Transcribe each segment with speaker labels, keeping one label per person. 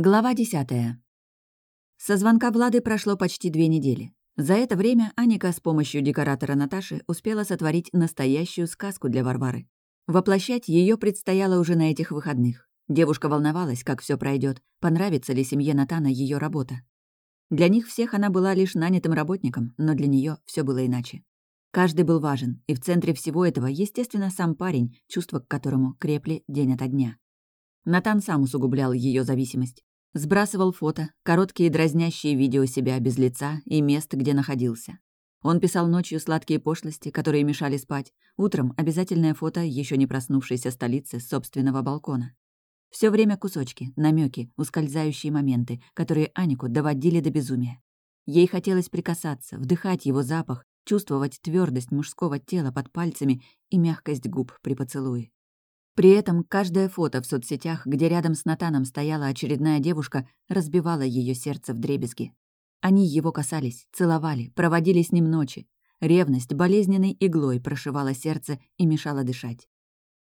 Speaker 1: Глава десятая. Со звонка Влады прошло почти две недели. За это время Аника с помощью декоратора Наташи успела сотворить настоящую сказку для Варвары. Воплощать ее предстояло уже на этих выходных. Девушка волновалась, как все пройдет, понравится ли семье Натана ее работа. Для них всех она была лишь нанятым работником, но для нее все было иначе. Каждый был важен, и в центре всего этого, естественно, сам парень, чувства к которому крепли день ото дня. Натан сам усугублял ее зависимость. Сбрасывал фото, короткие дразнящие видео себя без лица и мест, где находился. Он писал ночью сладкие пошлости, которые мешали спать. Утром обязательное фото еще не проснувшейся столицы собственного балкона. Все время кусочки, намеки, ускользающие моменты, которые Анику доводили до безумия. Ей хотелось прикасаться, вдыхать его запах, чувствовать твердость мужского тела под пальцами и мягкость губ при поцелуе. При этом каждое фото в соцсетях, где рядом с Натаном стояла очередная девушка, разбивало ее сердце в дребезги. Они его касались, целовали, проводили с ним ночи. Ревность болезненной иглой прошивала сердце и мешала дышать.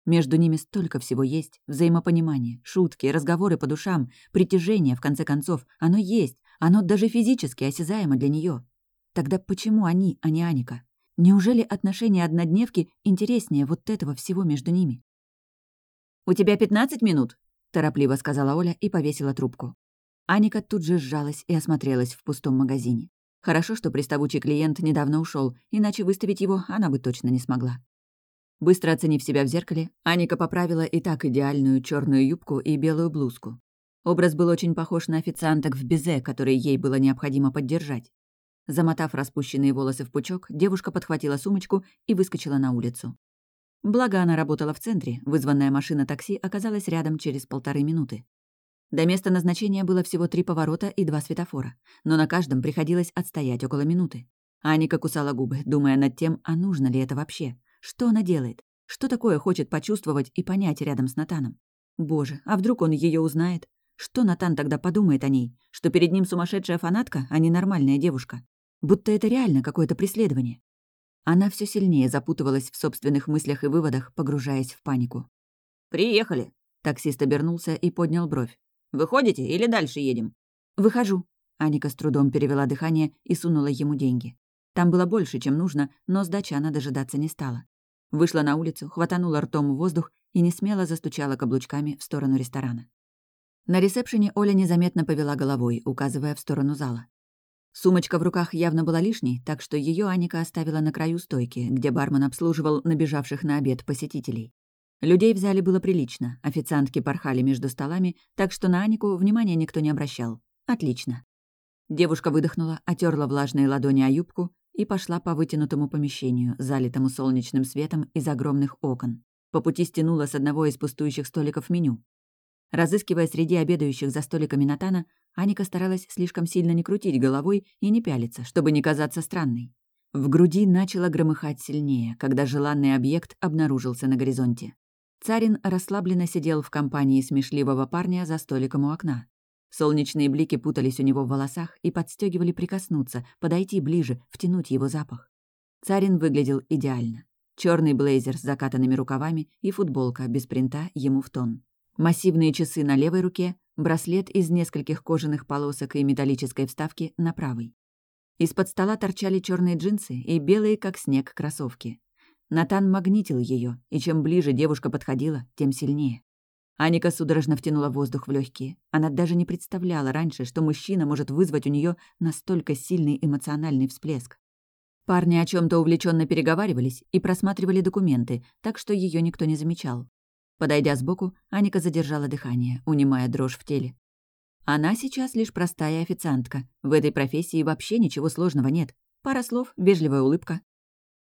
Speaker 1: Между ними столько всего есть, взаимопонимание, шутки, разговоры по душам, притяжение, в конце концов. Оно есть, оно даже физически осязаемо для нее. Тогда почему они, а не Аника? Неужели отношения однодневки интереснее вот этого всего между ними? «У тебя пятнадцать минут?» — торопливо сказала Оля и повесила трубку. Аника тут же сжалась и осмотрелась в пустом магазине. Хорошо, что приставучий клиент недавно ушел, иначе выставить его она бы точно не смогла. Быстро оценив себя в зеркале, Аника поправила и так идеальную черную юбку и белую блузку. Образ был очень похож на официанток в безе, которые ей было необходимо поддержать. Замотав распущенные волосы в пучок, девушка подхватила сумочку и выскочила на улицу. Благо, она работала в центре, вызванная машина такси оказалась рядом через полторы минуты. До места назначения было всего три поворота и два светофора, но на каждом приходилось отстоять около минуты. Аника кусала губы, думая над тем, а нужно ли это вообще. Что она делает? Что такое хочет почувствовать и понять рядом с Натаном? Боже, а вдруг он ее узнает? Что Натан тогда подумает о ней? Что перед ним сумасшедшая фанатка, а не нормальная девушка? Будто это реально какое-то преследование. Она все сильнее запутывалась в собственных мыслях и выводах, погружаясь в панику.
Speaker 2: «Приехали!»
Speaker 1: Таксист обернулся и поднял бровь.
Speaker 2: «Выходите или дальше едем?»
Speaker 1: «Выхожу». Аника с трудом перевела дыхание и сунула ему деньги. Там было больше, чем нужно, но сдачи она дожидаться не стала. Вышла на улицу, хватанула ртом воздух и несмело застучала каблучками в сторону ресторана. На ресепшене Оля незаметно повела головой, указывая в сторону зала. Сумочка в руках явно была лишней, так что ее Аника оставила на краю стойки, где бармен обслуживал набежавших на обед посетителей. Людей в зале было прилично, официантки порхали между столами, так что на Анику внимания никто не обращал. Отлично. Девушка выдохнула, отерла влажные ладони о юбку и пошла по вытянутому помещению, залитому солнечным светом из огромных окон. По пути стянула с одного из пустующих столиков меню. Разыскивая среди обедающих за столиками Натана, Аника старалась слишком сильно не крутить головой и не пялиться, чтобы не казаться странной. В груди начало громыхать сильнее, когда желанный объект обнаружился на горизонте. Царин расслабленно сидел в компании смешливого парня за столиком у окна. Солнечные блики путались у него в волосах и подстегивали прикоснуться, подойти ближе, втянуть его запах. Царин выглядел идеально. Черный блейзер с закатанными рукавами и футболка без принта ему в тон. Массивные часы на левой руке, браслет из нескольких кожаных полосок и металлической вставки на правой. Из-под стола торчали черные джинсы и белые, как снег, кроссовки. Натан магнитил ее, и чем ближе девушка подходила, тем сильнее. Аника судорожно втянула воздух в легкие. Она даже не представляла раньше, что мужчина может вызвать у нее настолько сильный эмоциональный всплеск. Парни о чем то увлеченно переговаривались и просматривали документы, так что ее никто не замечал. Подойдя сбоку, Аника задержала дыхание, унимая дрожь в теле. Она сейчас лишь простая официантка. В этой профессии вообще ничего сложного нет. Пара слов, вежливая улыбка.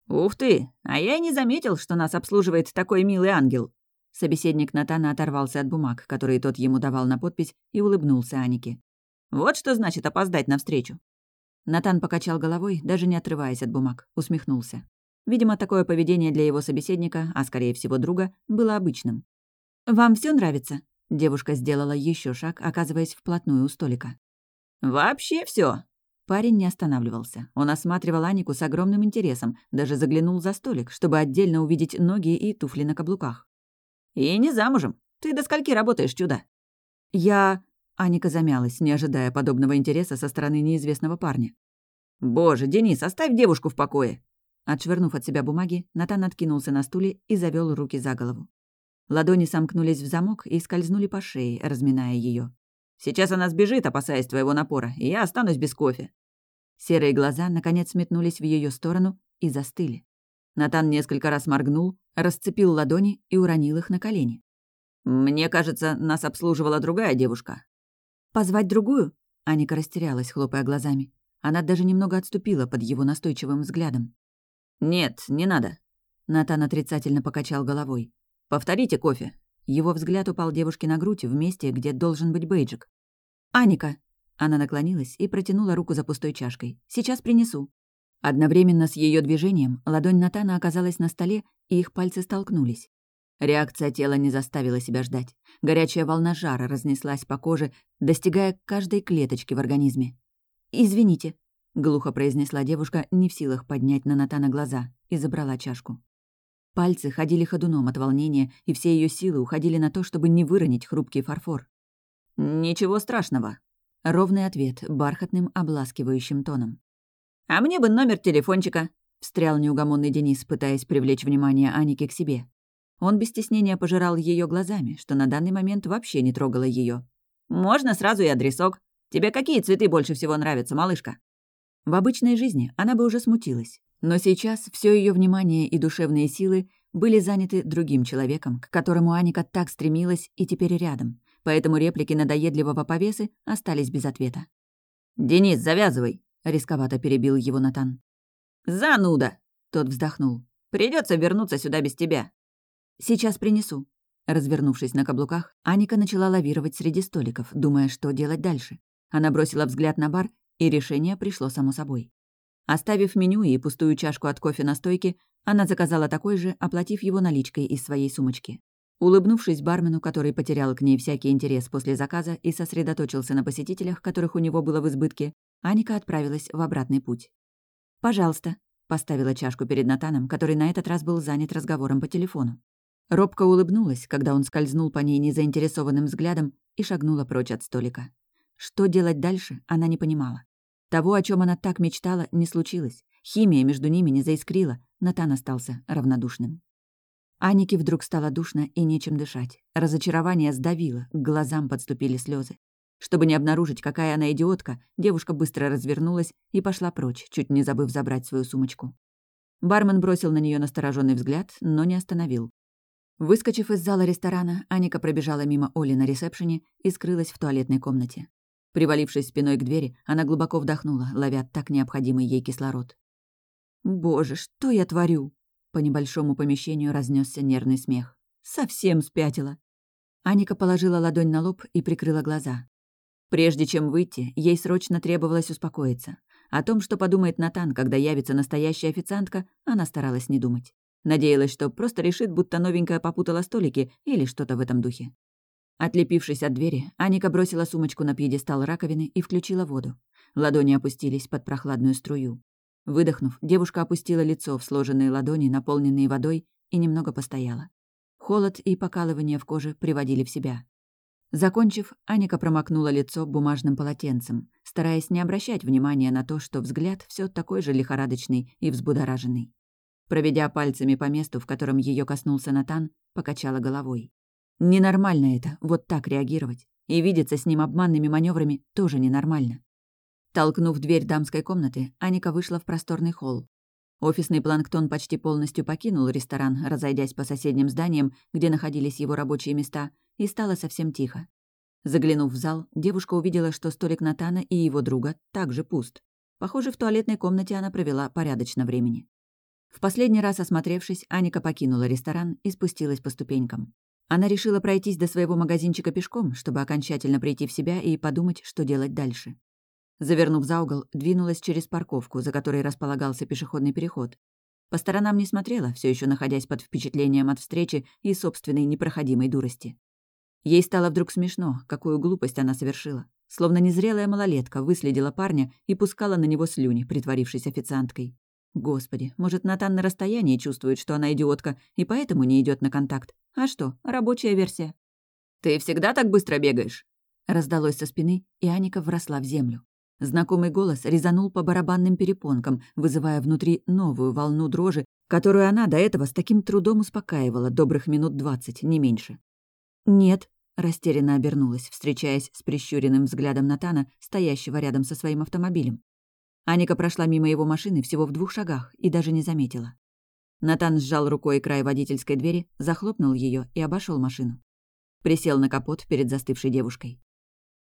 Speaker 2: «Ух ты! А я и не заметил, что нас обслуживает такой милый ангел!»
Speaker 1: Собеседник Натана оторвался от бумаг, которые тот ему давал на подпись, и улыбнулся Анике.
Speaker 2: «Вот что значит опоздать навстречу!»
Speaker 1: Натан покачал головой, даже не отрываясь от бумаг, усмехнулся. Видимо, такое поведение для его собеседника, а скорее всего друга, было обычным. «Вам все нравится?» Девушка сделала еще шаг, оказываясь вплотную у столика.
Speaker 2: «Вообще все.
Speaker 1: Парень не останавливался. Он осматривал Анику с огромным интересом, даже заглянул за столик, чтобы отдельно увидеть ноги и туфли на каблуках.
Speaker 2: «И не замужем. Ты до скольки работаешь, чудо?»
Speaker 1: «Я...» Аника замялась, не ожидая подобного интереса со стороны неизвестного парня.
Speaker 2: «Боже, Денис, оставь девушку в покое!»
Speaker 1: Отшвырнув от себя бумаги, Натан откинулся на стуле и завел руки за голову. Ладони сомкнулись в замок и скользнули по шее, разминая ее.
Speaker 2: «Сейчас она сбежит, опасаясь твоего напора, и я останусь без кофе».
Speaker 1: Серые глаза, наконец, метнулись в ее сторону и застыли. Натан несколько раз моргнул, расцепил ладони и уронил их на колени.
Speaker 2: «Мне кажется, нас обслуживала другая девушка».
Speaker 1: «Позвать другую?» Аника растерялась, хлопая глазами. Она даже немного отступила под его настойчивым взглядом.
Speaker 2: «Нет, не надо».
Speaker 1: Натан отрицательно покачал головой.
Speaker 2: «Повторите кофе».
Speaker 1: Его взгляд упал девушке на грудь в месте, где должен быть бейджик. «Аника!» Она наклонилась и протянула руку за пустой чашкой. «Сейчас принесу». Одновременно с ее движением ладонь Натана оказалась на столе, и их пальцы столкнулись. Реакция тела не заставила себя ждать. Горячая волна жара разнеслась по коже, достигая каждой клеточки в организме. «Извините», — глухо произнесла девушка, не в силах поднять на Натана глаза, и забрала чашку. Пальцы ходили ходуном от волнения, и все ее силы уходили на то, чтобы не выронить хрупкий фарфор.
Speaker 2: «Ничего страшного», —
Speaker 1: ровный ответ бархатным обласкивающим тоном.
Speaker 2: «А мне бы номер телефончика», — встрял неугомонный Денис, пытаясь привлечь внимание Аники к себе.
Speaker 1: Он без стеснения пожирал ее глазами, что на данный момент вообще не трогало ее.
Speaker 2: «Можно сразу и адресок. Тебе какие цветы больше всего нравятся, малышка?»
Speaker 1: В обычной жизни она бы уже смутилась. Но сейчас все ее внимание и душевные силы были заняты другим человеком, к которому Аника так стремилась и теперь рядом. Поэтому реплики надоедливого повесы остались без ответа.
Speaker 2: «Денис, завязывай!»
Speaker 1: — рисковато перебил его Натан.
Speaker 2: «Зануда!»
Speaker 1: — тот вздохнул.
Speaker 2: Придется вернуться сюда без тебя».
Speaker 1: «Сейчас принесу». Развернувшись на каблуках, Аника начала лавировать среди столиков, думая, что делать дальше. Она бросила взгляд на бар, и решение пришло само собой. Оставив меню и пустую чашку от кофе на стойке, она заказала такой же, оплатив его наличкой из своей сумочки. Улыбнувшись бармену, который потерял к ней всякий интерес после заказа и сосредоточился на посетителях, которых у него было в избытке, Аника отправилась в обратный путь. «Пожалуйста», — поставила чашку перед Натаном, который на этот раз был занят разговором по телефону. Робко улыбнулась, когда он скользнул по ней незаинтересованным взглядом и шагнула прочь от столика. Что делать дальше, она не понимала. Того, о чем она так мечтала, не случилось. Химия между ними не заискрила, Натан остался равнодушным. Анике вдруг стало душно и нечем дышать. Разочарование сдавило, к глазам подступили слезы. Чтобы не обнаружить, какая она идиотка, девушка быстро развернулась и пошла прочь, чуть не забыв забрать свою сумочку. Бармен бросил на нее настороженный взгляд, но не остановил. Выскочив из зала ресторана, Аника пробежала мимо Оли на ресепшене и скрылась в туалетной комнате. Привалившись спиной к двери, она глубоко вдохнула, ловя так необходимый ей кислород. «Боже, что я творю?» По небольшому помещению разнесся нервный смех. «Совсем спятила!» Аника положила ладонь на лоб и прикрыла глаза. Прежде чем выйти, ей срочно требовалось успокоиться. О том, что подумает Натан, когда явится настоящая официантка, она старалась не думать. Надеялась, что просто решит, будто новенькая попутала столики или что-то в этом духе. Отлепившись от двери, Аника бросила сумочку на пьедестал раковины и включила воду. Ладони опустились под прохладную струю. Выдохнув, девушка опустила лицо в сложенные ладони, наполненные водой, и немного постояла. Холод и покалывание в коже приводили в себя. Закончив, Аника промокнула лицо бумажным полотенцем, стараясь не обращать внимания на то, что взгляд все такой же лихорадочный и взбудораженный. Проведя пальцами по месту, в котором ее коснулся Натан, покачала головой. Ненормально это, вот так реагировать. И видеться с ним обманными маневрами тоже ненормально. Толкнув дверь дамской комнаты, Аника вышла в просторный холл. Офисный планктон почти полностью покинул ресторан, разойдясь по соседним зданиям, где находились его рабочие места, и стало совсем тихо. Заглянув в зал, девушка увидела, что столик Натана и его друга также пуст. Похоже, в туалетной комнате она провела порядочно времени. В последний раз осмотревшись, Аника покинула ресторан и спустилась по ступенькам. Она решила пройтись до своего магазинчика пешком, чтобы окончательно прийти в себя и подумать, что делать дальше. Завернув за угол, двинулась через парковку, за которой располагался пешеходный переход. По сторонам не смотрела, все еще находясь под впечатлением от встречи и собственной непроходимой дурости. Ей стало вдруг смешно, какую глупость она совершила. Словно незрелая малолетка выследила парня и пускала на него слюни, притворившись официанткой. Господи, может, Натан на расстоянии чувствует, что она идиотка, и поэтому не идет на контакт. А что, рабочая версия.
Speaker 2: «Ты всегда так быстро бегаешь?»
Speaker 1: Раздалось со спины, и Аника вросла в землю. Знакомый голос резанул по барабанным перепонкам, вызывая внутри новую волну дрожи, которую она до этого с таким трудом успокаивала добрых минут двадцать, не меньше. «Нет», — растерянно обернулась, встречаясь с прищуренным взглядом Натана, стоящего рядом со своим автомобилем. Аника прошла мимо его машины всего в двух шагах и даже не заметила. Натан сжал рукой край водительской двери, захлопнул ее и обошел машину. Присел на капот перед застывшей девушкой.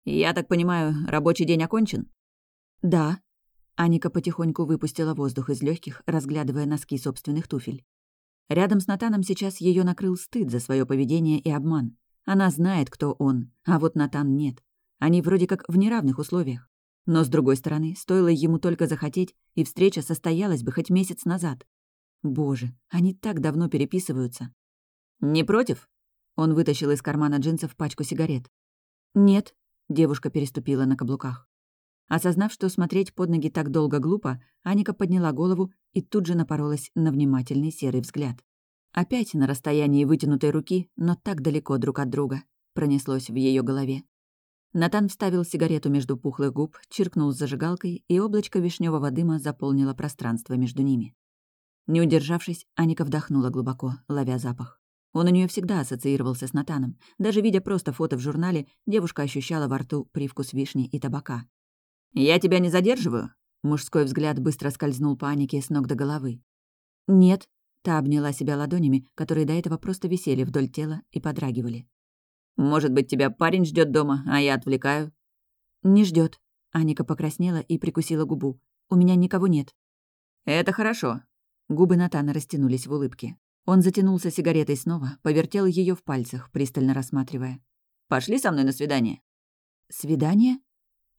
Speaker 1: «Я так понимаю, рабочий день окончен?» «Да». Аника потихоньку выпустила воздух из легких, разглядывая носки собственных туфель. Рядом с Натаном сейчас ее накрыл стыд за свое поведение и обман. Она знает, кто он, а вот Натан нет. Они вроде как в неравных условиях. Но, с другой стороны, стоило ему только захотеть, и встреча состоялась бы хоть месяц назад. Боже, они так давно переписываются. «Не против?» Он вытащил из кармана джинсов пачку сигарет. «Нет», — девушка переступила на каблуках. Осознав, что смотреть под ноги так долго глупо, Аника подняла голову и тут же напоролась на внимательный серый взгляд. Опять на расстоянии вытянутой руки, но так далеко друг от друга, пронеслось в ее голове. Натан вставил сигарету между пухлых губ, чиркнул зажигалкой, и облачко вишневого дыма заполнило пространство между ними. Не удержавшись, Аника вдохнула глубоко, ловя запах. Он у нее всегда ассоциировался с Натаном. Даже видя просто фото в журнале, девушка ощущала во рту привкус вишни и табака. «Я тебя не задерживаю?» Мужской взгляд быстро скользнул по Анике с ног до головы. «Нет», — та обняла себя ладонями, которые до этого просто висели вдоль тела и подрагивали. «Может быть, тебя парень ждет дома, а я отвлекаю?» «Не ждет. Аника покраснела и прикусила губу. «У меня никого нет». «Это хорошо». Губы Натана растянулись в улыбке. Он затянулся сигаретой снова, повертел ее в пальцах, пристально рассматривая. «Пошли со мной на свидание». «Свидание?»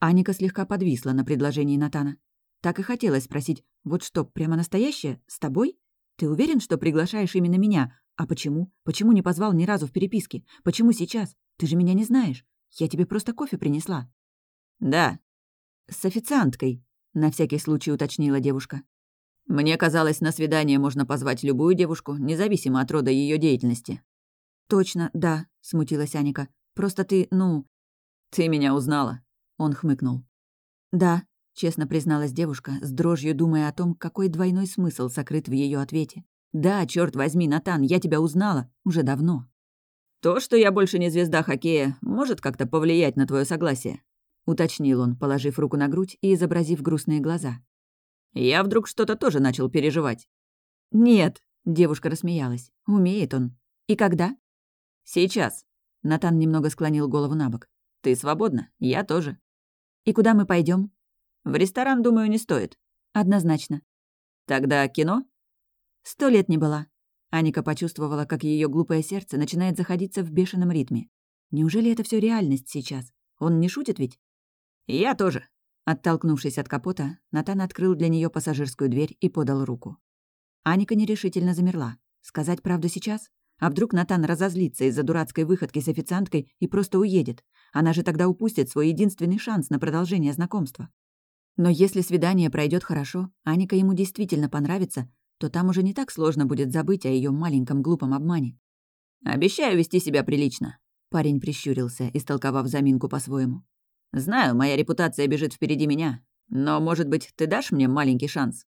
Speaker 1: Аника слегка подвисла на предложении Натана. Так и хотелось спросить, вот что, прямо настоящее? С тобой? Ты уверен, что приглашаешь именно меня? А почему? Почему не позвал ни разу в переписке? Почему сейчас? Ты же меня не знаешь. Я тебе просто кофе принесла. Да. С официанткой, на всякий случай уточнила девушка. Мне казалось, на свидание можно позвать любую девушку, независимо от рода ее деятельности. Точно, да, смутилась Аника. Просто ты, ну... Ты меня узнала. Он хмыкнул. «Да», — честно призналась девушка, с дрожью думая о том, какой двойной смысл сокрыт в ее ответе. «Да, черт возьми, Натан, я тебя узнала. Уже давно». «То, что я больше не звезда хоккея, может как-то повлиять на твое согласие?» — уточнил он, положив руку на грудь и изобразив грустные глаза. «Я вдруг что-то тоже начал переживать». «Нет», — девушка рассмеялась. «Умеет он. И когда?» «Сейчас». Натан немного склонил голову на бок. «Ты свободна? Я тоже». «И куда мы пойдем? «В ресторан, думаю, не стоит». «Однозначно». «Тогда кино?» «Сто лет не была». Аника почувствовала, как ее глупое сердце начинает заходиться в бешеном ритме. Неужели это все реальность сейчас? Он не шутит ведь? «Я тоже». Оттолкнувшись от капота, Натан открыл для нее пассажирскую дверь и подал руку. Аника нерешительно замерла. Сказать правду сейчас? А вдруг Натан разозлится из-за дурацкой выходки с официанткой и просто уедет? Она же тогда упустит свой единственный шанс на продолжение знакомства. Но если свидание пройдет хорошо, Аника ему действительно понравится, то там уже не так сложно будет забыть о ее маленьком глупом обмане. «Обещаю вести себя прилично», — парень прищурился, истолковав заминку по-своему. «Знаю, моя репутация бежит впереди меня, но, может быть, ты дашь мне маленький шанс?»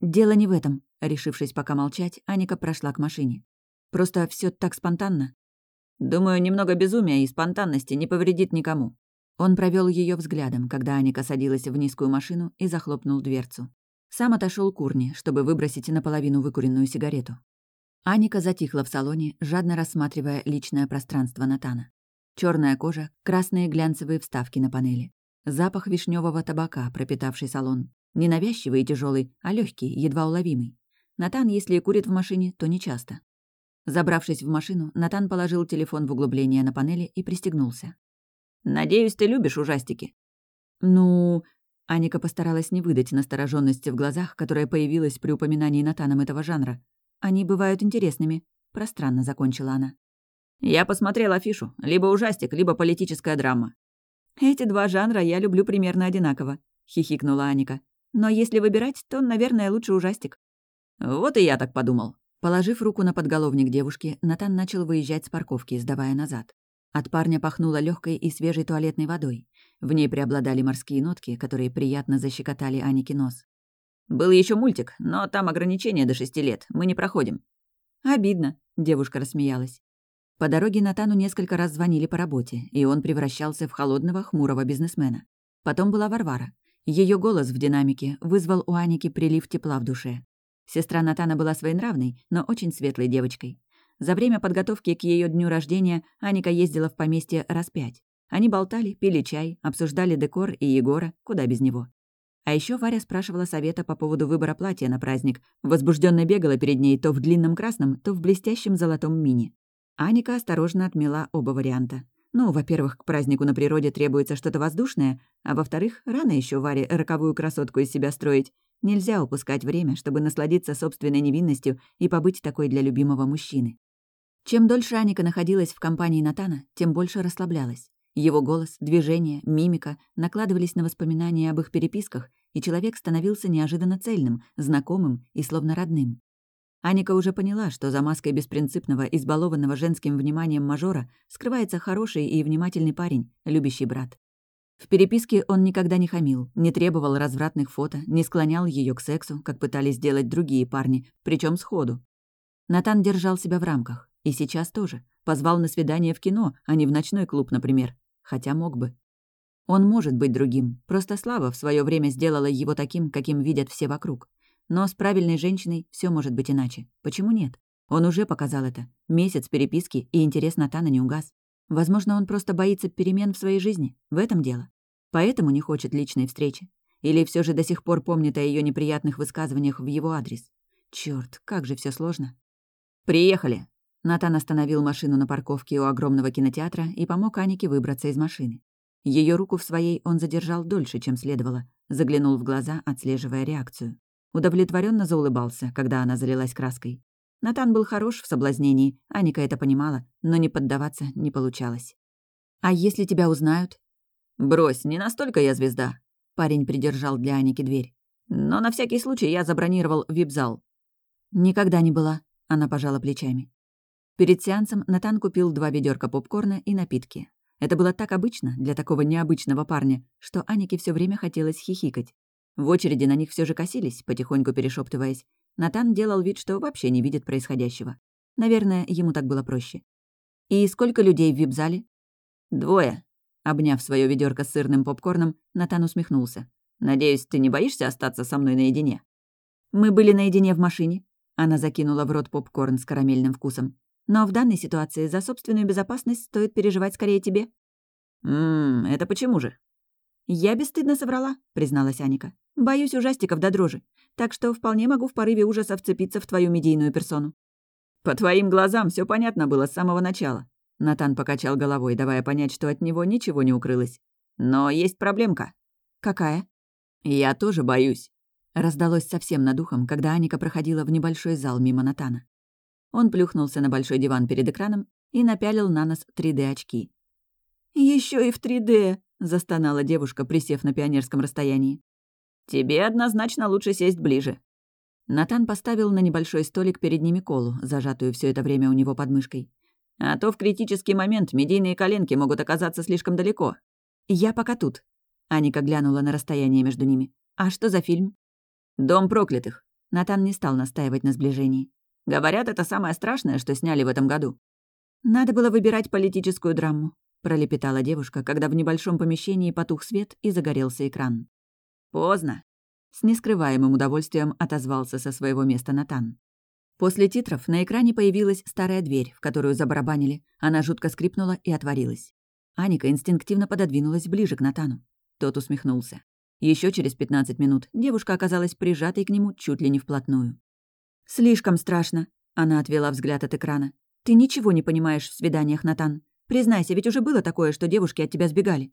Speaker 1: «Дело не в этом», — решившись пока молчать, Аника прошла к машине. Просто все так спонтанно. Думаю, немного безумия и спонтанности не повредит никому. Он провел ее взглядом, когда Аника садилась в низкую машину и захлопнул дверцу. Сам отошел к урне, чтобы выбросить наполовину выкуренную сигарету. Аника затихла в салоне, жадно рассматривая личное пространство Натана. Черная кожа, красные глянцевые вставки на панели. Запах вишневого табака, пропитавший салон. Ненавязчивый и тяжелый, а легкий, едва уловимый. Натан, если и курит в машине, то не часто. Забравшись в машину, Натан положил телефон в углубление на панели и пристегнулся. «Надеюсь, ты любишь ужастики?» «Ну...» Аника постаралась не выдать настороженности в глазах, которая появилась при упоминании Натаном этого жанра. «Они бывают интересными», — пространно закончила она. «Я посмотрела афишу. Либо ужастик, либо политическая драма». «Эти два жанра я люблю примерно одинаково», — хихикнула Аника. «Но если выбирать, то, наверное, лучше ужастик». «Вот и я так подумал», Положив руку на подголовник девушки, Натан начал выезжать с парковки, сдавая назад. От парня пахнуло легкой и свежей туалетной водой. В ней преобладали морские нотки, которые приятно защекотали Анике нос.
Speaker 2: «Был еще мультик, но там ограничение до шести лет. Мы не проходим».
Speaker 1: «Обидно», — девушка рассмеялась. По дороге Натану несколько раз звонили по работе, и он превращался в холодного, хмурого бизнесмена. Потом была Варвара. Ее голос в динамике вызвал у Аники прилив тепла в душе. Сестра Натана была своенравной, но очень светлой девочкой. За время подготовки к ее дню рождения Аника ездила в поместье раз пять. Они болтали, пили чай, обсуждали декор и Егора, куда без него. А еще Варя спрашивала совета по поводу выбора платья на праздник. Возбужденно бегала перед ней то в длинном красном, то в блестящем золотом мини. Аника осторожно отмела оба варианта. Ну, во-первых, к празднику на природе требуется что-то воздушное, а во-вторых, рано еще Варе роковую красотку из себя строить. Нельзя упускать время, чтобы насладиться собственной невинностью и побыть такой для любимого мужчины. Чем дольше Аника находилась в компании Натана, тем больше расслаблялась. Его голос, движения, мимика накладывались на воспоминания об их переписках, и человек становился неожиданно цельным, знакомым и словно родным. Аника уже поняла, что за маской беспринципного, избалованного женским вниманием мажора скрывается хороший и внимательный парень, любящий брат. В переписке он никогда не хамил, не требовал развратных фото, не склонял ее к сексу, как пытались сделать другие парни, причем сходу. Натан держал себя в рамках, и сейчас тоже. Позвал на свидание в кино, а не в ночной клуб, например. Хотя мог бы. Он может быть другим, просто Слава в свое время сделала его таким, каким видят все вокруг. Но с правильной женщиной все может быть иначе. Почему нет? Он уже показал это. Месяц переписки, и интерес Натана не угас. Возможно, он просто боится перемен в своей жизни. В этом дело. Поэтому не хочет личной встречи. Или все же до сих пор помнит о ее неприятных высказываниях в его адрес. Черт, как же все сложно.
Speaker 2: «Приехали!»
Speaker 1: Натан остановил машину на парковке у огромного кинотеатра и помог Анике выбраться из машины. Ее руку в своей он задержал дольше, чем следовало, заглянул в глаза, отслеживая реакцию. Удовлетворенно заулыбался, когда она залилась краской. Натан был хорош в соблазнении, Аника это понимала, но не поддаваться не получалось. «А если тебя узнают?»
Speaker 2: «Брось, не настолько я звезда».
Speaker 1: Парень придержал для Аники дверь.
Speaker 2: «Но на всякий случай я забронировал вип-зал».
Speaker 1: «Никогда не была», — она пожала плечами. Перед сеансом Натан купил два ведерка попкорна и напитки. Это было так обычно для такого необычного парня, что Анике все время хотелось хихикать. В очереди на них все же косились, потихоньку перешептываясь. Натан делал вид, что вообще не видит происходящего. Наверное, ему так было проще. «И сколько людей в вип-зале?»
Speaker 2: «Двое».
Speaker 1: Обняв свое ведерко с сырным попкорном, Натан усмехнулся.
Speaker 2: «Надеюсь, ты не боишься остаться со мной наедине?»
Speaker 1: «Мы были наедине в машине». Она закинула в рот попкорн с карамельным вкусом. «Но в данной ситуации за собственную безопасность стоит переживать скорее тебе».
Speaker 2: «Ммм, это почему же?»
Speaker 1: «Я бесстыдно соврала», — призналась Аника. Боюсь ужастиков до дрожи, так что вполне могу в порыве ужаса вцепиться в твою медийную персону».
Speaker 2: «По твоим глазам все понятно было с самого начала». Натан покачал головой, давая понять, что от него ничего не укрылось. «Но есть проблемка».
Speaker 1: «Какая?»
Speaker 2: «Я тоже боюсь».
Speaker 1: Раздалось совсем над ухом, когда Аника проходила в небольшой зал мимо Натана. Он плюхнулся на большой диван перед экраном и напялил на нос 3D-очки. Еще и в 3D!» — застонала девушка, присев на пионерском расстоянии.
Speaker 2: Тебе однозначно лучше сесть ближе».
Speaker 1: Натан поставил на небольшой столик перед ними колу, зажатую все это время у него под мышкой.
Speaker 2: «А то в критический момент медийные коленки могут оказаться слишком далеко».
Speaker 1: «Я пока тут». Аника глянула на расстояние между ними. «А что за фильм?»
Speaker 2: «Дом проклятых».
Speaker 1: Натан не стал настаивать на сближении.
Speaker 2: «Говорят, это самое страшное, что сняли в этом году».
Speaker 1: «Надо было выбирать политическую драму», пролепетала девушка, когда в небольшом помещении потух свет и загорелся экран.
Speaker 2: «Поздно», —
Speaker 1: с нескрываемым удовольствием отозвался со своего места Натан. После титров на экране появилась старая дверь, в которую забарабанили. Она жутко скрипнула и отворилась. Аника инстинктивно пододвинулась ближе к Натану. Тот усмехнулся. Еще через 15 минут девушка оказалась прижатой к нему чуть ли не вплотную. «Слишком страшно», — она отвела взгляд от экрана. «Ты ничего не понимаешь в свиданиях, Натан. Признайся, ведь уже было такое, что девушки от тебя сбегали».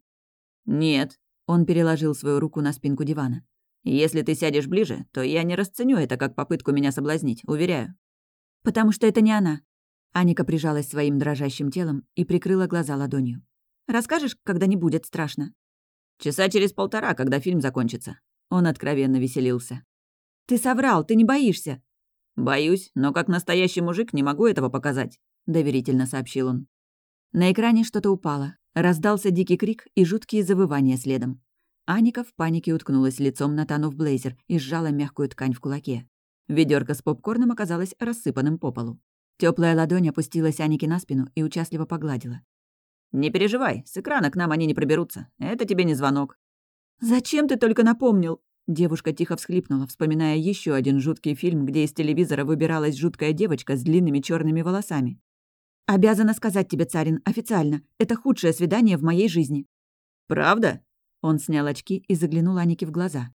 Speaker 2: «Нет»,
Speaker 1: он переложил свою руку на спинку дивана.
Speaker 2: «Если ты сядешь ближе, то я не расценю это как попытку меня соблазнить, уверяю».
Speaker 1: «Потому что это не она». Аника прижалась своим дрожащим телом и прикрыла глаза ладонью. «Расскажешь, когда не будет страшно?»
Speaker 2: «Часа через полтора, когда фильм закончится».
Speaker 1: Он откровенно веселился. «Ты соврал, ты не боишься».
Speaker 2: «Боюсь, но как настоящий мужик не могу этого показать», — доверительно сообщил он.
Speaker 1: На экране что-то упало. Раздался дикий крик и жуткие завывания следом. Аника в панике уткнулась лицом на Тану в блейзер и сжала мягкую ткань в кулаке. Ведерко с попкорном оказалось рассыпанным по полу. Теплая ладонь опустилась Анике на спину и участливо погладила.
Speaker 2: «Не переживай, с экрана к нам они не проберутся. Это тебе не звонок».
Speaker 1: «Зачем ты только напомнил?» Девушка тихо всхлипнула, вспоминая еще один жуткий фильм, где из телевизора выбиралась жуткая девочка с длинными черными волосами. «Обязана сказать тебе, Царин, официально. Это худшее свидание в моей жизни».
Speaker 2: «Правда?»
Speaker 1: Он снял очки и заглянул Анике в глаза.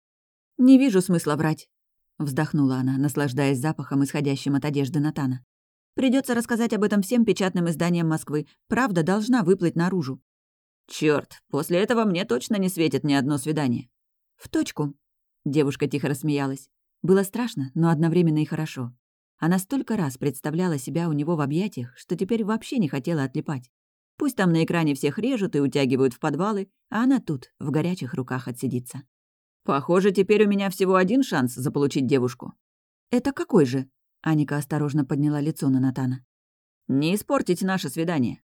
Speaker 1: «Не вижу смысла врать», — вздохнула она, наслаждаясь запахом, исходящим от одежды Натана. Придется рассказать об этом всем печатным изданиям Москвы. Правда должна выплыть наружу».
Speaker 2: Черт, после этого мне точно не светит ни одно свидание».
Speaker 1: «В точку». Девушка тихо рассмеялась. Было страшно, но одновременно и хорошо. Она столько раз представляла себя у него в объятиях, что теперь вообще не хотела отлипать. Пусть там на экране всех режут и утягивают в подвалы, а она тут, в горячих руках отсидится.
Speaker 2: «Похоже, теперь у меня всего один шанс заполучить девушку».
Speaker 1: «Это какой же?» Аника осторожно подняла лицо на Натана.
Speaker 2: «Не испортить наше свидание».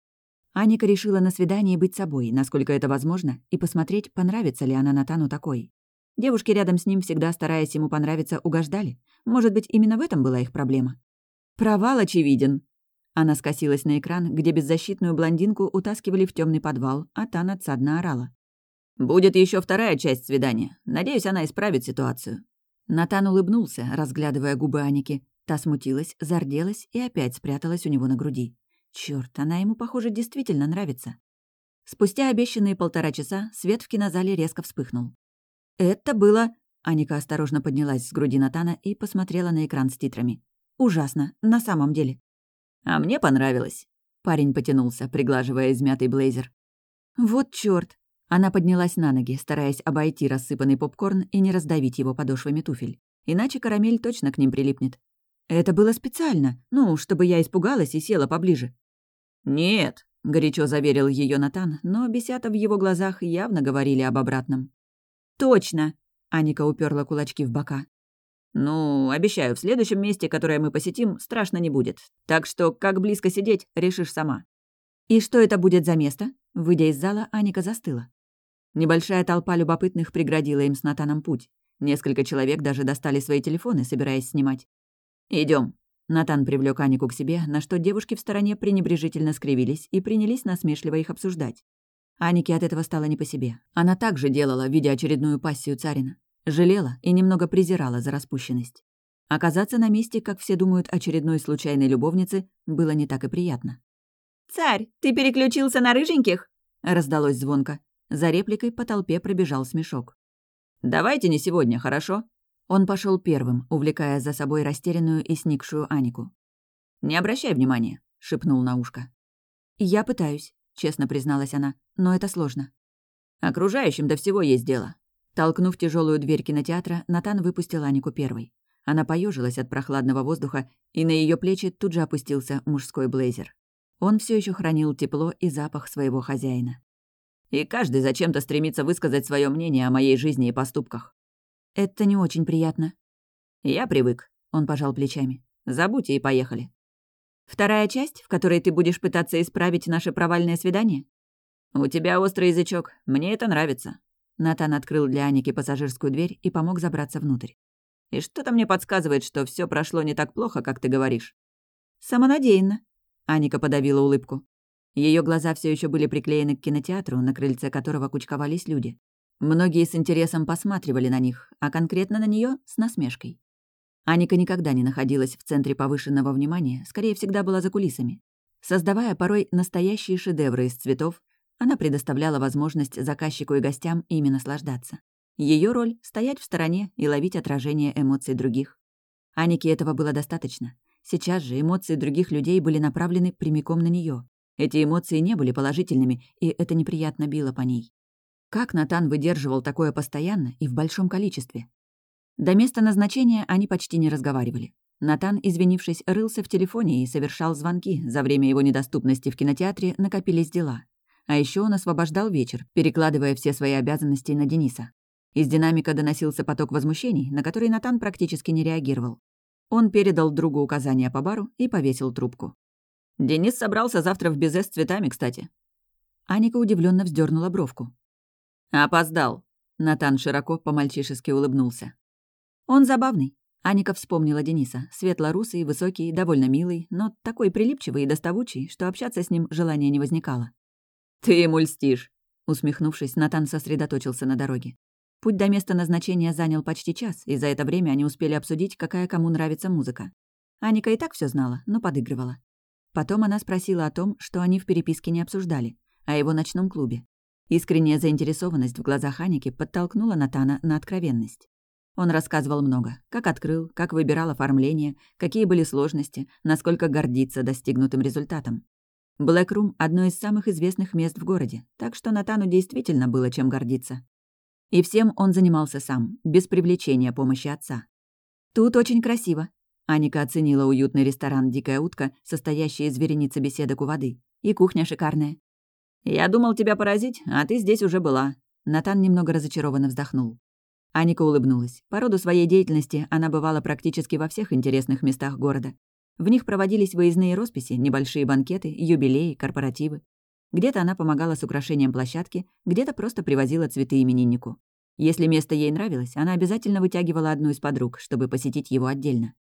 Speaker 1: Аника решила на свидании быть собой, насколько это возможно, и посмотреть, понравится ли она Натану такой. Девушки рядом с ним, всегда стараясь ему понравиться, угождали. Может быть, именно в этом была их проблема. «Провал очевиден». Она скосилась на экран, где беззащитную блондинку утаскивали в темный подвал, а та надсадно орала.
Speaker 2: «Будет еще вторая часть свидания. Надеюсь, она исправит ситуацию».
Speaker 1: Натан улыбнулся, разглядывая губы Аники. Та смутилась, зарделась и опять спряталась у него на груди. Черт, она ему, похоже, действительно нравится. Спустя обещанные полтора часа свет в кинозале резко вспыхнул. «Это было...» Аника осторожно поднялась с груди Натана и посмотрела на экран с титрами. «Ужасно, на самом деле».
Speaker 2: «А мне понравилось».
Speaker 1: Парень потянулся, приглаживая измятый блейзер. «Вот чёрт!» Она поднялась на ноги, стараясь обойти рассыпанный попкорн и не раздавить его подошвами туфель. Иначе карамель точно к ним прилипнет. «Это было специально, ну, чтобы я испугалась и села поближе».
Speaker 2: «Нет», — горячо заверил ее Натан, но бесята в его глазах явно говорили об обратном.
Speaker 1: «Точно!» — Аника уперла кулачки в бока.
Speaker 2: «Ну, обещаю, в следующем месте, которое мы посетим, страшно не будет. Так что, как близко сидеть, решишь сама».
Speaker 1: «И что это будет за место?» Выйдя из зала, Аника застыла. Небольшая толпа любопытных преградила им с Натаном путь. Несколько человек даже достали свои телефоны, собираясь снимать.
Speaker 2: Идем.
Speaker 1: Натан привлек Анику к себе, на что девушки в стороне пренебрежительно скривились и принялись насмешливо их обсуждать. Анике от этого стало не по себе. Она также делала, видя очередную пассию царина. Жалела и немного презирала за распущенность. Оказаться на месте, как все думают, очередной случайной любовницы, было не так и приятно.
Speaker 3: «Царь, ты переключился на рыженьких?»
Speaker 1: — раздалось звонко. За репликой по толпе пробежал смешок.
Speaker 2: «Давайте не сегодня, хорошо?»
Speaker 1: Он пошел первым, увлекая за собой растерянную и сникшую Анику.
Speaker 2: «Не обращай внимания», — шепнул на ушко.
Speaker 1: «Я пытаюсь», — честно призналась она, — «но это сложно».
Speaker 2: «Окружающим до всего есть дело».
Speaker 1: Толкнув тяжелую дверь кинотеатра, Натан выпустил Анику первой. Она поежилась от прохладного воздуха, и на ее плечи тут же опустился мужской блейзер. Он все еще хранил тепло и запах своего хозяина.
Speaker 2: И каждый зачем-то стремится высказать свое мнение о моей жизни и поступках.
Speaker 1: Это не очень приятно.
Speaker 2: Я привык, он пожал плечами. Забудьте и поехали.
Speaker 1: Вторая часть, в которой ты будешь пытаться исправить наше провальное свидание?
Speaker 2: У тебя острый язычок, мне это нравится.
Speaker 1: Натан открыл для Аники пассажирскую дверь и помог забраться внутрь.
Speaker 2: И что-то мне подсказывает, что все прошло не так плохо, как ты говоришь.
Speaker 1: Самонадеянно. Аника подавила улыбку. Ее глаза все еще были приклеены к кинотеатру, на крыльце которого кучковались люди. Многие с интересом посматривали на них, а конкретно на нее с насмешкой. Аника никогда не находилась в центре повышенного внимания, скорее всегда была за кулисами. Создавая порой настоящие шедевры из цветов, она предоставляла возможность заказчику и гостям ими наслаждаться. Ее роль — стоять в стороне и ловить отражение эмоций других. Анике этого было достаточно. Сейчас же эмоции других людей были направлены прямиком на нее. Эти эмоции не были положительными, и это неприятно било по ней. Как Натан выдерживал такое постоянно и в большом количестве? До места назначения они почти не разговаривали. Натан, извинившись, рылся в телефоне и совершал звонки. За время его недоступности в кинотеатре накопились дела. А еще он освобождал вечер, перекладывая все свои обязанности на Дениса. Из динамика доносился поток возмущений, на который Натан практически не реагировал. Он передал другу указания по бару и повесил трубку.
Speaker 2: Денис собрался завтра в Безе с цветами, кстати».
Speaker 1: Аника удивленно вздернула бровку.
Speaker 2: «Опоздал», — Натан широко по-мальчишески улыбнулся.
Speaker 1: «Он забавный». Аника вспомнила Дениса. Светло-русый, высокий, довольно милый, но такой прилипчивый и доставучий, что общаться с ним желания не возникало.
Speaker 2: «Ты ему льстишь», —
Speaker 1: усмехнувшись, Натан сосредоточился на дороге. Путь до места назначения занял почти час, и за это время они успели обсудить, какая кому нравится музыка. Аника и так все знала, но подыгрывала. Потом она спросила о том, что они в переписке не обсуждали, о его ночном клубе. Искренняя заинтересованность в глазах Аники подтолкнула Натана на откровенность. Он рассказывал много. Как открыл, как выбирал оформление, какие были сложности, насколько гордится достигнутым результатом. Блэкрум — одно из самых известных мест в городе, так что Натану действительно было чем гордиться. И всем он занимался сам, без привлечения помощи отца. «Тут очень красиво», — Аника оценила уютный ресторан «Дикая утка», состоящий из вереницы беседок у воды. «И кухня шикарная».
Speaker 2: «Я думал тебя поразить, а ты здесь уже была».
Speaker 1: Натан немного разочарованно вздохнул. Аника улыбнулась. По роду своей деятельности она бывала практически во всех интересных местах города. В них проводились выездные росписи, небольшие банкеты, юбилеи, корпоративы. Где-то она помогала с украшением площадки, где-то просто привозила цветы имениннику. Если место ей нравилось, она обязательно вытягивала одну из подруг, чтобы посетить его отдельно.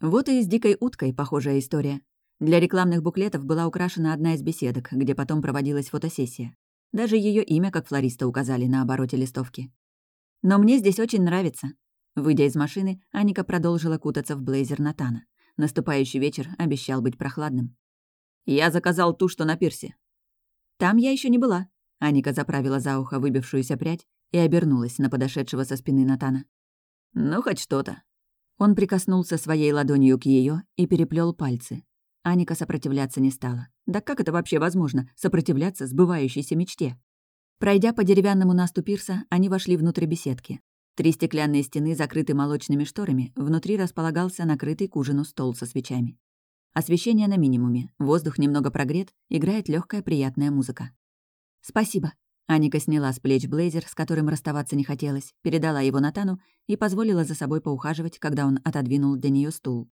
Speaker 1: Вот и с дикой уткой похожая история. Для рекламных буклетов была украшена одна из беседок, где потом проводилась фотосессия. Даже ее имя как флориста указали на обороте листовки. «Но мне здесь очень нравится». Выйдя из машины, Аника продолжила кутаться в блейзер Натана. Наступающий вечер обещал быть прохладным.
Speaker 2: «Я заказал ту, что на пирсе.
Speaker 1: «Там я еще не была». Аника заправила за ухо выбившуюся прядь и обернулась на подошедшего со спины Натана.
Speaker 2: «Ну, хоть что-то».
Speaker 1: Он прикоснулся своей ладонью к ее и переплел пальцы. Аника сопротивляться не стала. Да как это вообще возможно, сопротивляться сбывающейся мечте? Пройдя по деревянному насту пирса, они вошли внутрь беседки. Три стеклянные стены закрыты молочными шторами, внутри располагался накрытый к ужину стол со свечами. Освещение на минимуме, воздух немного прогрет, играет легкая приятная музыка. «Спасибо». Аника сняла с плеч блейзер, с которым расставаться не хотелось, передала его Натану и позволила за собой поухаживать, когда он отодвинул для нее стул.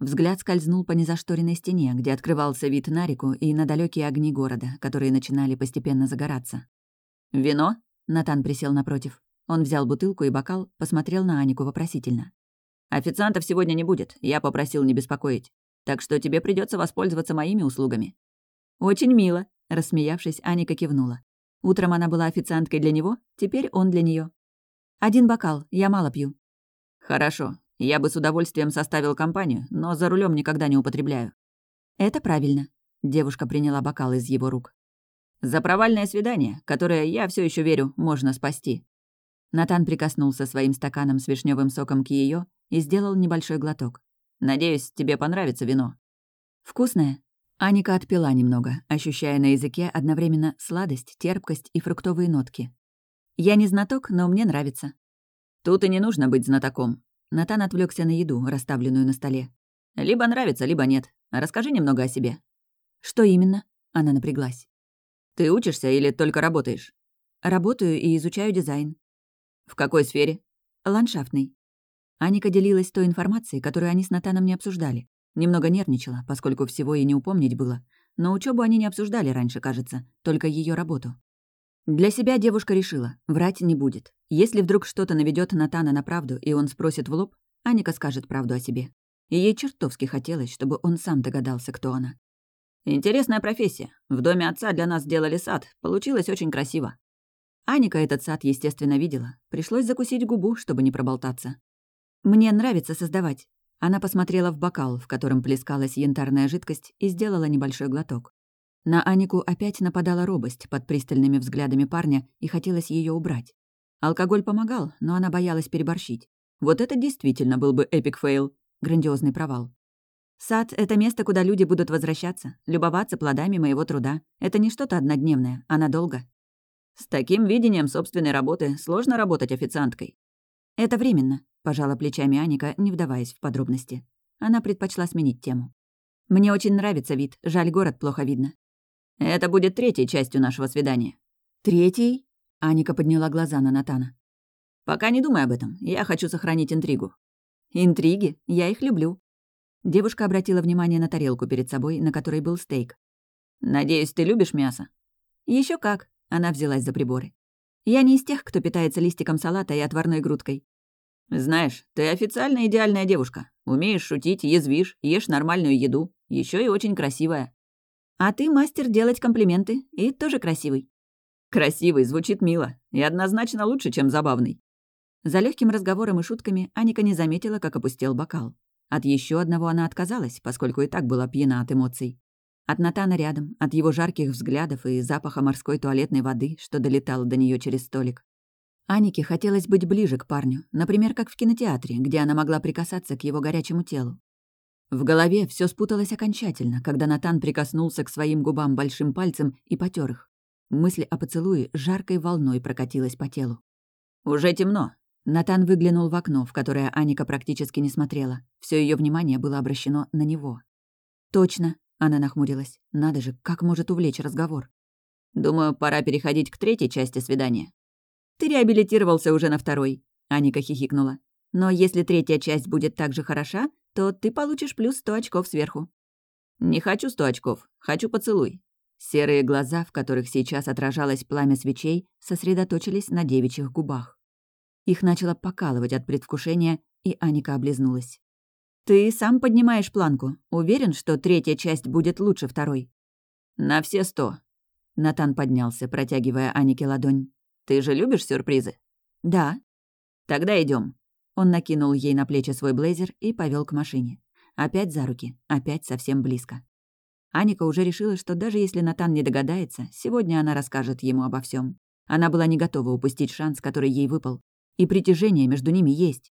Speaker 1: Взгляд скользнул по незашторенной стене, где открывался вид на реку и на далекие огни города, которые начинали постепенно загораться.
Speaker 2: «Вино?»
Speaker 1: — Натан присел напротив. Он взял бутылку и бокал, посмотрел на Анику вопросительно.
Speaker 2: «Официантов сегодня не будет, я попросил не беспокоить так что тебе придется воспользоваться моими услугами».
Speaker 1: «Очень мило», — рассмеявшись, Аника кивнула. Утром она была официанткой для него, теперь он для нее. «Один бокал, я мало пью».
Speaker 2: «Хорошо. Я бы с удовольствием составил компанию, но за рулем никогда не употребляю».
Speaker 1: «Это правильно», — девушка приняла бокал из его рук.
Speaker 2: «За провальное свидание, которое, я все еще верю, можно спасти».
Speaker 1: Натан прикоснулся своим стаканом с вишневым соком к ее и сделал небольшой глоток.
Speaker 2: Надеюсь, тебе понравится вино».
Speaker 1: «Вкусное?» Аника отпила немного, ощущая на языке одновременно сладость, терпкость и фруктовые нотки. «Я не знаток, но мне нравится».
Speaker 2: «Тут и не нужно быть знатоком».
Speaker 1: Натан отвлекся на еду, расставленную на столе.
Speaker 2: «Либо нравится, либо нет. Расскажи немного о себе».
Speaker 1: «Что именно?» Она напряглась.
Speaker 2: «Ты учишься или только работаешь?»
Speaker 1: «Работаю и изучаю дизайн».
Speaker 2: «В какой сфере?»
Speaker 1: «Ландшафтный». Аника делилась той информацией, которую они с Натаном не обсуждали. Немного нервничала, поскольку всего и не упомнить было. Но учебу они не обсуждали раньше, кажется, только ее работу. Для себя девушка решила, врать не будет. Если вдруг что-то наведет Натана на правду, и он спросит в лоб, Аника скажет правду о себе. И ей чертовски хотелось, чтобы он сам догадался, кто она.
Speaker 2: «Интересная профессия. В доме отца для нас сделали сад. Получилось очень красиво».
Speaker 1: Аника этот сад, естественно, видела. Пришлось закусить губу, чтобы не проболтаться. «Мне нравится создавать». Она посмотрела в бокал, в котором плескалась янтарная жидкость, и сделала небольшой глоток. На Анику опять нападала робость под пристальными взглядами парня, и хотелось ее убрать. Алкоголь помогал, но она боялась переборщить. Вот это действительно был бы epic fail, грандиозный провал. Сад — это место, куда люди будут возвращаться, любоваться плодами моего труда. Это не что-то однодневное, а надолго.
Speaker 2: С таким видением собственной работы сложно работать официанткой.
Speaker 1: Это временно. Пожала плечами Аника, не вдаваясь в подробности. Она предпочла сменить тему. «Мне очень нравится вид, жаль, город плохо видно».
Speaker 2: «Это будет третьей частью нашего свидания».
Speaker 1: «Третьей?» Аника подняла глаза на Натана.
Speaker 2: «Пока не думай об этом, я хочу сохранить интригу».
Speaker 1: «Интриги? Я их люблю». Девушка обратила внимание на тарелку перед собой, на которой был стейк.
Speaker 2: «Надеюсь, ты любишь мясо?»
Speaker 1: Еще как», — она взялась за приборы. «Я не из тех, кто питается листиком салата и отварной грудкой».
Speaker 2: «Знаешь, ты официально идеальная девушка. Умеешь шутить, язвишь, ешь нормальную еду. еще и очень красивая».
Speaker 1: «А ты мастер делать комплименты и тоже красивый».
Speaker 2: «Красивый звучит мило и однозначно лучше, чем забавный».
Speaker 1: За легким разговором и шутками Аника не заметила, как опустел бокал. От еще одного она отказалась, поскольку и так была пьяна от эмоций. От Натана рядом, от его жарких взглядов и запаха морской туалетной воды, что долетало до нее через столик. Анике хотелось быть ближе к парню, например, как в кинотеатре, где она могла прикасаться к его горячему телу. В голове все спуталось окончательно, когда Натан прикоснулся к своим губам большим пальцем и потер их. Мысль о поцелуе жаркой волной прокатилась по телу.
Speaker 2: «Уже темно»,
Speaker 1: Натан выглянул в окно, в которое Аника практически не смотрела. Все ее внимание было обращено на него. «Точно», — она нахмурилась. «Надо же, как может увлечь разговор?»
Speaker 2: «Думаю, пора переходить к третьей части свидания».
Speaker 1: «Ты реабилитировался уже на второй», — Аника хихикнула. «Но если третья часть будет так же хороша, то ты получишь плюс сто очков сверху».
Speaker 2: «Не хочу сто очков, хочу поцелуй».
Speaker 1: Серые глаза, в которых сейчас отражалось пламя свечей, сосредоточились на девичьих губах. Их начало покалывать от предвкушения, и Аника облизнулась. «Ты сам поднимаешь планку. Уверен, что третья часть будет лучше второй?»
Speaker 2: «На все сто».
Speaker 1: Натан поднялся, протягивая Анике ладонь.
Speaker 2: «Ты же любишь сюрпризы?»
Speaker 1: «Да».
Speaker 2: «Тогда идем.
Speaker 1: Он накинул ей на плечи свой блейзер и повел к машине. Опять за руки, опять совсем близко. Аника уже решила, что даже если Натан не догадается, сегодня она расскажет ему обо всем. Она была не готова упустить шанс, который ей выпал, и притяжение между ними есть.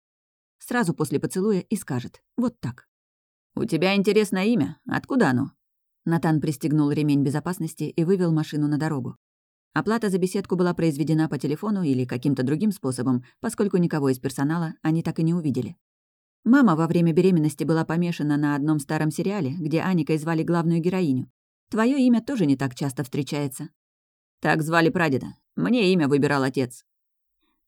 Speaker 1: Сразу после поцелуя и скажет. Вот так.
Speaker 2: «У тебя интересное имя. Откуда оно?»
Speaker 1: Натан пристегнул ремень безопасности и вывел машину на дорогу. Оплата за беседку была произведена по телефону или каким-то другим способом, поскольку никого из персонала они так и не увидели. Мама во время беременности была помешана на одном старом сериале, где Аникой звали главную героиню. Твое имя тоже не так часто встречается.
Speaker 2: Так звали прадеда. Мне имя выбирал отец.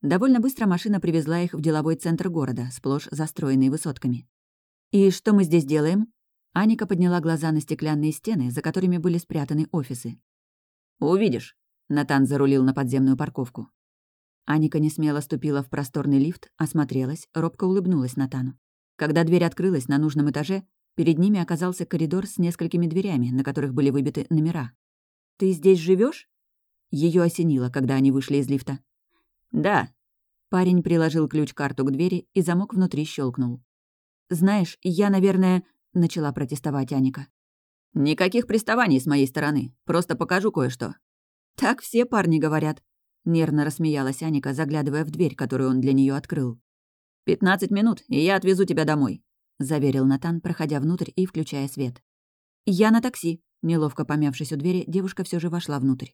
Speaker 1: Довольно быстро машина привезла их в деловой центр города, сплошь застроенный высотками. «И что мы здесь делаем?» Аника подняла глаза на стеклянные стены, за которыми были спрятаны офисы.
Speaker 2: «Увидишь», — Натан зарулил на подземную парковку.
Speaker 1: Аника несмело ступила в просторный лифт, осмотрелась, робко улыбнулась Натану. Когда дверь открылась на нужном этаже, перед ними оказался коридор с несколькими дверями, на которых были выбиты номера. «Ты здесь живешь? Ее осенило, когда они вышли из лифта.
Speaker 2: «Да».
Speaker 1: Парень приложил ключ-карту к двери, и замок внутри щелкнул. «Знаешь, я, наверное...» — начала протестовать Аника.
Speaker 2: «Никаких приставаний с моей стороны. Просто покажу кое-что».
Speaker 1: «Так все парни говорят», — нервно рассмеялась Аника, заглядывая в дверь, которую он для нее открыл.
Speaker 2: «Пятнадцать минут, и я отвезу тебя домой», —
Speaker 1: заверил Натан, проходя внутрь и включая свет. «Я на такси», — неловко помявшись у двери, девушка все же вошла внутрь.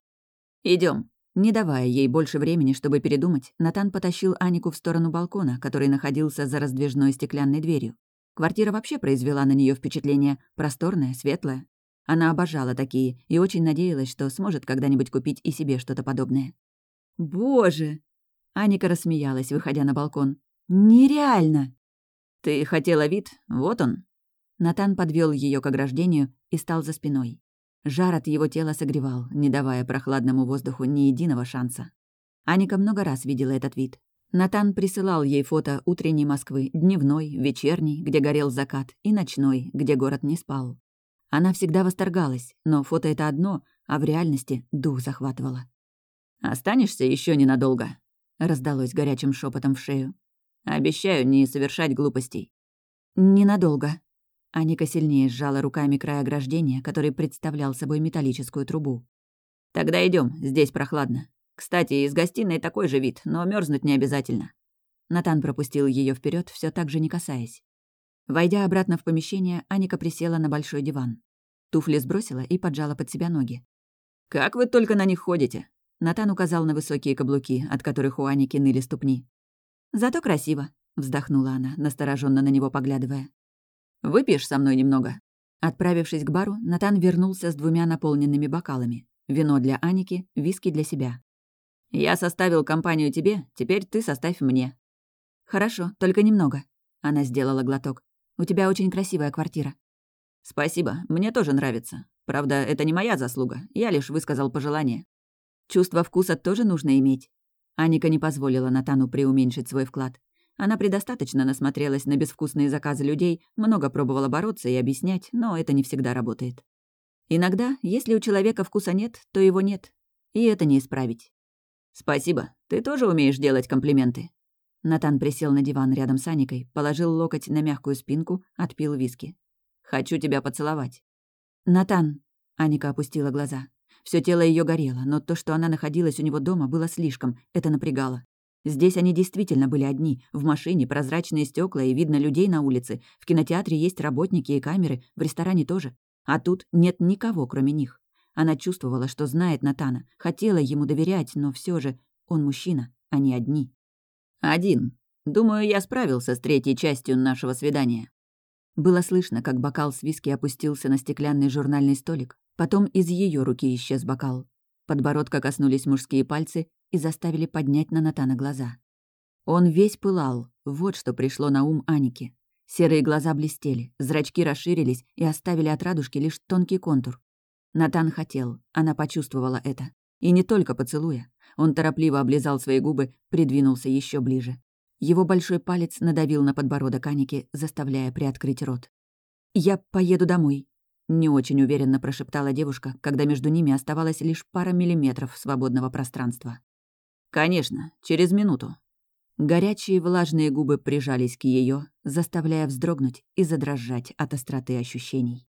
Speaker 2: Идем.
Speaker 1: Не давая ей больше времени, чтобы передумать, Натан потащил Анику в сторону балкона, который находился за раздвижной стеклянной дверью. Квартира вообще произвела на нее впечатление просторная, светлая. Она обожала такие и очень надеялась, что сможет когда-нибудь купить и себе что-то подобное. «Боже!» Аника рассмеялась, выходя на балкон. «Нереально!»
Speaker 2: «Ты хотела вид? Вот он!»
Speaker 1: Натан подвел ее к ограждению и стал за спиной. Жар от его тела согревал, не давая прохладному воздуху ни единого шанса. Аника много раз видела этот вид. Натан присылал ей фото утренней Москвы, дневной, вечерней, где горел закат, и ночной, где город не спал. Она всегда восторгалась, но фото — это одно, а в реальности дух захватывало.
Speaker 2: «Останешься еще ненадолго», — раздалось горячим шепотом в шею. «Обещаю не совершать глупостей».
Speaker 1: «Ненадолго», Аника сильнее сжала руками край ограждения, который представлял собой металлическую трубу.
Speaker 2: «Тогда идем, здесь прохладно. Кстати, из гостиной такой же вид, но мерзнуть не обязательно».
Speaker 1: Натан пропустил ее вперед, все так же не касаясь. Войдя обратно в помещение, Аника присела на большой диван. Туфли сбросила и поджала под себя ноги.
Speaker 2: «Как вы только на них ходите?»
Speaker 1: Натан указал на высокие каблуки, от которых у Аники ныли ступни. «Зато красиво», — вздохнула она, настороженно на него поглядывая.
Speaker 2: Выпьешь со мной немного?»
Speaker 1: Отправившись к бару, Натан вернулся с двумя наполненными бокалами. Вино для Аники, виски для себя.
Speaker 2: «Я составил компанию тебе, теперь ты составь мне».
Speaker 1: «Хорошо, только немного». Она сделала глоток. У тебя очень красивая квартира».
Speaker 2: «Спасибо, мне тоже нравится. Правда, это не моя заслуга, я лишь высказал пожелание».
Speaker 1: «Чувство вкуса тоже нужно иметь». Аника не позволила Натану преуменьшить свой вклад. Она предостаточно насмотрелась на безвкусные заказы людей, много пробовала бороться и объяснять, но это не всегда работает. Иногда, если у человека вкуса нет, то его нет. И это не исправить.
Speaker 2: «Спасибо. Ты тоже умеешь делать комплименты?»
Speaker 1: Натан присел на диван рядом с Аникой, положил локоть на мягкую спинку, отпил виски.
Speaker 2: «Хочу тебя поцеловать».
Speaker 1: «Натан!» — Аника опустила глаза. Все тело ее горело, но то, что она находилась у него дома, было слишком, это напрягало. Здесь они действительно были одни, в машине прозрачные стекла и видно людей на улице, в кинотеатре есть работники и камеры, в ресторане тоже. А тут нет никого, кроме них. Она чувствовала, что знает Натана, хотела ему доверять, но все же он мужчина, они одни.
Speaker 2: «Один. Думаю, я справился с третьей частью нашего свидания».
Speaker 1: Было слышно, как бокал с виски опустился на стеклянный журнальный столик. Потом из ее руки исчез бокал. Подбородка коснулись мужские пальцы и заставили поднять на Натана глаза. Он весь пылал, вот что пришло на ум Анике. Серые глаза блестели, зрачки расширились и оставили от радужки лишь тонкий контур. Натан хотел, она почувствовала это. И не только поцелуя. Он торопливо облизал свои губы, придвинулся еще ближе. Его большой палец надавил на подбородок Аники, заставляя приоткрыть рот. «Я поеду домой», — не очень уверенно прошептала девушка, когда между ними оставалось лишь пара миллиметров свободного пространства.
Speaker 2: «Конечно, через минуту».
Speaker 1: Горячие влажные губы прижались к ее, заставляя вздрогнуть и задрожать от остроты ощущений.